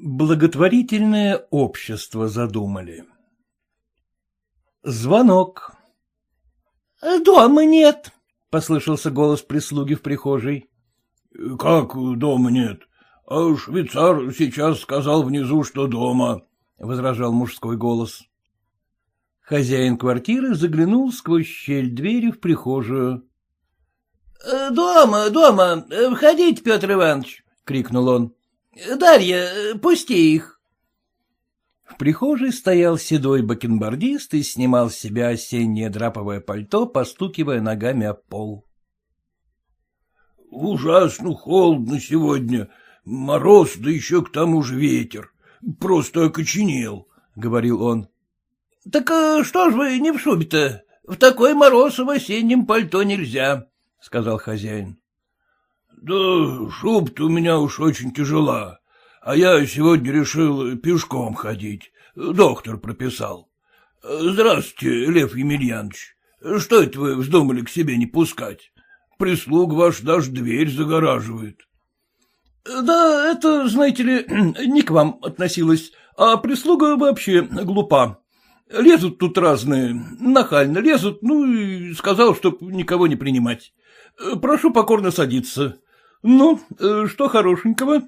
Благотворительное общество задумали. Звонок. — Дома нет, — послышался голос прислуги в прихожей. — Как дома нет? А швейцар сейчас сказал внизу, что дома, — возражал мужской голос. Хозяин квартиры заглянул сквозь щель двери в прихожую. — Дома, дома, входите, Петр Иванович, — крикнул он. — Дарья, пусти их. В прихожей стоял седой бакенбардист и снимал с себя осеннее драповое пальто, постукивая ногами о пол. — Ужасно холодно сегодня, мороз, да еще к тому же ветер. Просто окоченел, — говорил он. — Так э, что ж вы не в шубе-то? В такой мороз в осеннем пальто нельзя, — сказал хозяин. Да шуб-то у меня уж очень тяжела, а я сегодня решил пешком ходить. Доктор прописал. Здравствуйте, Лев Емельянович. Что это вы вздумали к себе не пускать? Прислуг ваш даже дверь загораживает. Да, это, знаете ли, не к вам относилось, а прислуга вообще глупа. Лезут тут разные, нахально лезут, ну и сказал, чтоб никого не принимать. Прошу покорно садиться. Ну, э, что хорошенького?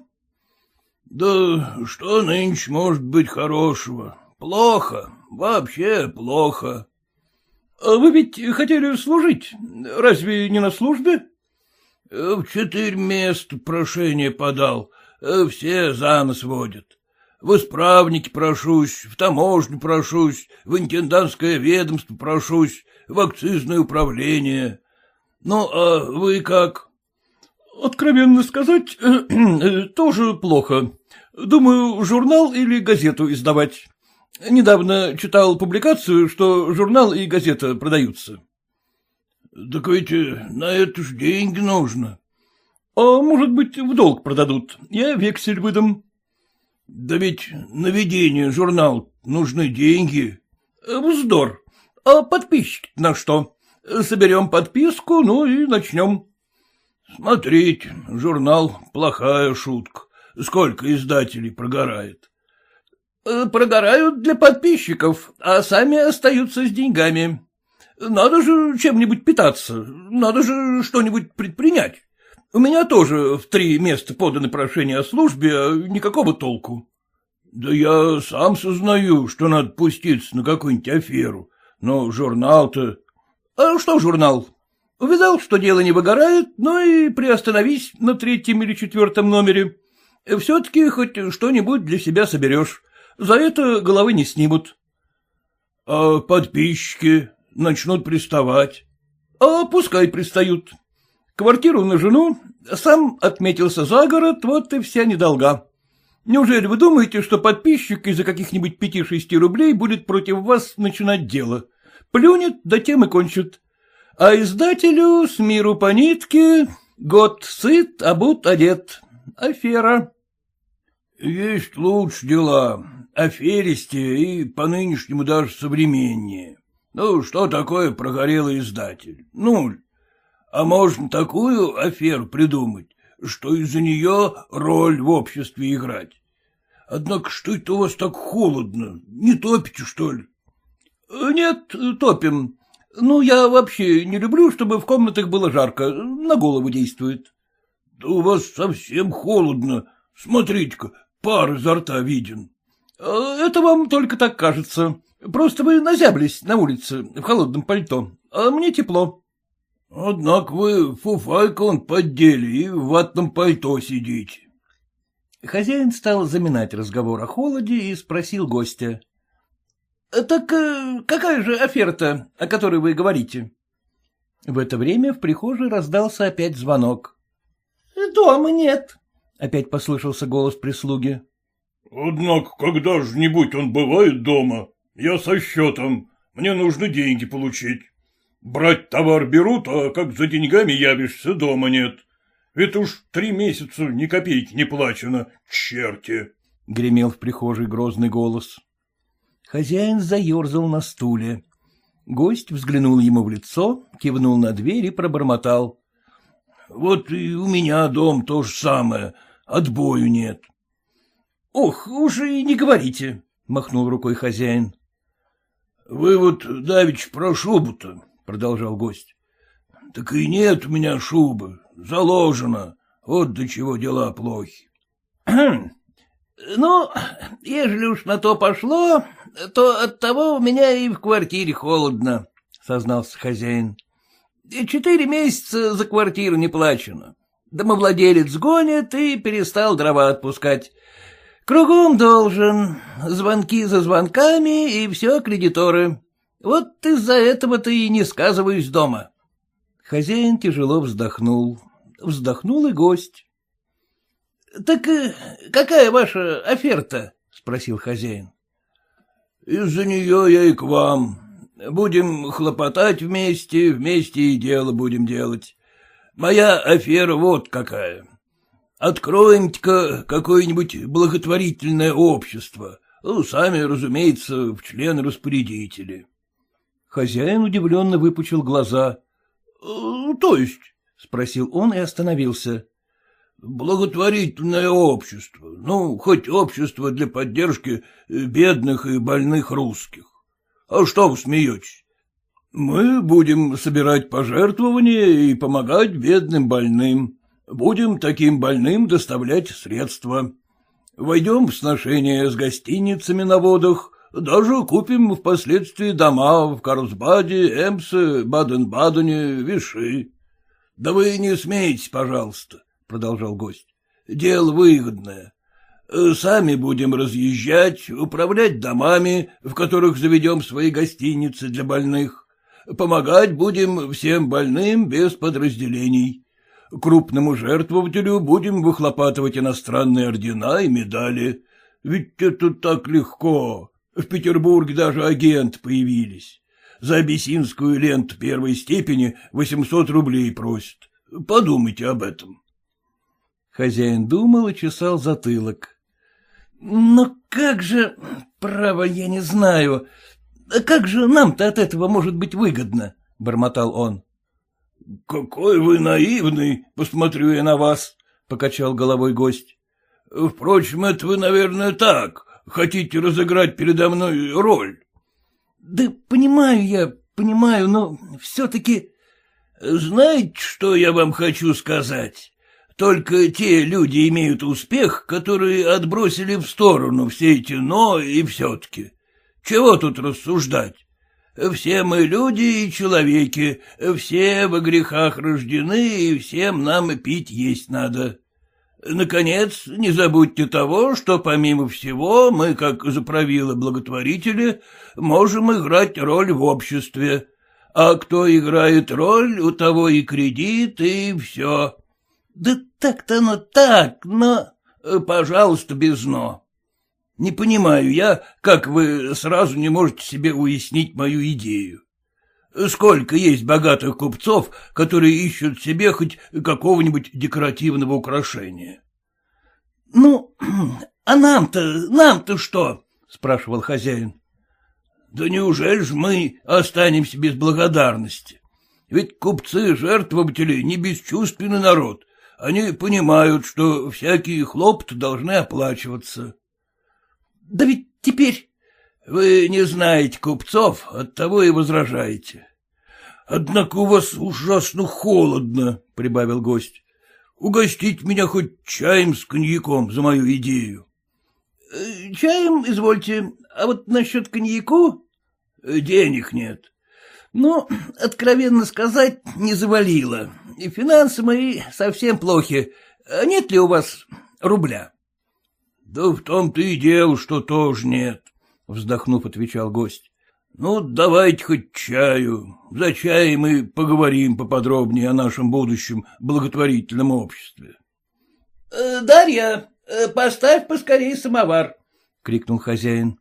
— Да что нынче может быть хорошего? Плохо, вообще плохо. — А вы ведь хотели служить, разве не на службе? — В четыре места прошение подал, э, все за нос водят. В исправнике прошусь, в таможню прошусь, в интендантское ведомство прошусь, в акцизное управление. Ну, а вы как? Откровенно сказать, тоже плохо. Думаю, журнал или газету издавать. Недавно читал публикацию, что журнал и газета продаются. — Так ведь э, на это ж деньги нужно. — А может быть, в долг продадут. Я вексель выдам. — Да ведь на ведение журнал нужны деньги. — Вздор. А подписчики на что? Соберем подписку, ну и начнем. Смотрите, журнал — плохая шутка. Сколько издателей прогорает? Э, — Прогорают для подписчиков, а сами остаются с деньгами. Надо же чем-нибудь питаться, надо же что-нибудь предпринять. У меня тоже в три места поданы прошения о службе, а никакого толку. — Да я сам сознаю, что надо пуститься на какую-нибудь аферу, но журнал-то... — А что журнал? Увидал, что дело не выгорает, ну и приостановись на третьем или четвертом номере. Все-таки хоть что-нибудь для себя соберешь. За это головы не снимут. — А подписчики начнут приставать? — А пускай пристают. Квартиру на жену, сам отметился за город, вот и вся недолга. Неужели вы думаете, что подписчик из-за каких-нибудь пяти-шести рублей будет против вас начинать дело? Плюнет, да тем и кончит а издателю с миру по нитке год сыт, обут одет. Афера. Есть лучше дела, аферистее и по-нынешнему даже современнее. Ну, что такое прогорелый издатель? Нуль. А можно такую аферу придумать, что из-за нее роль в обществе играть. Однако что это у вас так холодно? Не топите, что ли? — Нет, топим. Ну, я вообще не люблю, чтобы в комнатах было жарко, на голову действует. — Да у вас совсем холодно. Смотрите-ка, пар изо рта виден. А, — Это вам только так кажется. Просто вы назяблись на улице в холодном пальто, а мне тепло. — Однако вы фуфайка он поддели и в ватном пальто сидите. Хозяин стал заминать разговор о холоде и спросил гостя. — Так э, какая же афера-то, о которой вы говорите? В это время в прихожей раздался опять звонок. — Дома нет, — опять послышался голос прислуги. — Однако, когда же нибудь он бывает дома? Я со счетом, мне нужно деньги получить. Брать товар берут, а как за деньгами явишься, дома нет. Это уж три месяца ни копейки не плачено, черти! — гремел в прихожей грозный голос. Хозяин заерзал на стуле. Гость взглянул ему в лицо, кивнул на дверь и пробормотал. — Вот и у меня дом то же самое, отбою нет. — Ох, уже и не говорите, — махнул рукой хозяин. — Вы вот, Давич, про шубу-то, — продолжал гость. — Так и нет у меня шубы, заложено, вот до чего дела плохи. — Ну, ежели уж на то пошло, то от того у меня и в квартире холодно, — сознался хозяин. — Четыре месяца за квартиру не плачено. Домовладелец гонит и перестал дрова отпускать. Кругом должен, звонки за звонками и все кредиторы. Вот из-за этого-то и не сказываюсь дома. Хозяин тяжело вздохнул. Вздохнул и гость. — Так э, какая ваша оферта? — спросил хозяин. — Из-за нее я и к вам. Будем хлопотать вместе, вместе и дело будем делать. Моя афера вот какая. Откроем-ка какое-нибудь благотворительное общество. Ну, сами, разумеется, в члены-распорядители. Хозяин удивленно выпучил глаза. «Э, — То есть? — спросил он и остановился. — Благотворительное общество. Ну, хоть общество для поддержки бедных и больных русских. А что вы смеетесь? Мы будем собирать пожертвования и помогать бедным больным. Будем таким больным доставлять средства. Войдем в сношение с гостиницами на водах, даже купим впоследствии дома в Карлсбаде, Эмсе, Баден-Бадене, Виши. Да вы не смейтесь, пожалуйста, — продолжал гость. Дело выгодное. Сами будем разъезжать, управлять домами, в которых заведем свои гостиницы для больных. Помогать будем всем больным без подразделений. Крупному жертвователю будем выхлопатывать иностранные ордена и медали. Ведь это так легко. В Петербурге даже агент появились. За абиссинскую ленту первой степени 800 рублей просят. Подумайте об этом. Хозяин думал и чесал затылок. — Но как же, право, я не знаю, как же нам-то от этого может быть выгодно? — бормотал он. — Какой вы наивный, посмотрю я на вас, — покачал головой гость. — Впрочем, это вы, наверное, так, хотите разыграть передо мной роль. — Да понимаю я, понимаю, но все-таки... — Знаете, что я вам хочу сказать? Только те люди имеют успех, которые отбросили в сторону все эти «но» и «все-таки». Чего тут рассуждать? Все мы люди и человеки, все во грехах рождены, и всем нам пить есть надо. Наконец, не забудьте того, что помимо всего мы, как заправилы-благотворители, можем играть роль в обществе. А кто играет роль, у того и кредит, и все. Да так-то оно так, но... Пожалуйста, без «но». Не понимаю я, как вы сразу не можете себе уяснить мою идею. Сколько есть богатых купцов, которые ищут себе хоть какого-нибудь декоративного украшения? — Ну, а нам-то, нам-то что? — спрашивал хозяин. — Да неужели ж мы останемся без благодарности? Ведь купцы-жертвователи не бесчувственный народ. Они понимают, что всякие хлопоты должны оплачиваться. Да ведь теперь... Вы не знаете купцов, оттого и возражаете. Однако у вас ужасно холодно, — прибавил гость. Угостить меня хоть чаем с коньяком за мою идею. Э, — Чаем, извольте, а вот насчет коньяку? Денег нет. — Ну, откровенно сказать, не завалило. Финансы мои совсем плохи. А нет ли у вас рубля? Да в том-то и дело, что тоже нет, — вздохнув, отвечал гость. — Ну, давайте хоть чаю. За чаем мы поговорим поподробнее о нашем будущем благотворительном обществе. «Э, — Дарья, э, поставь поскорее самовар, — крикнул хозяин.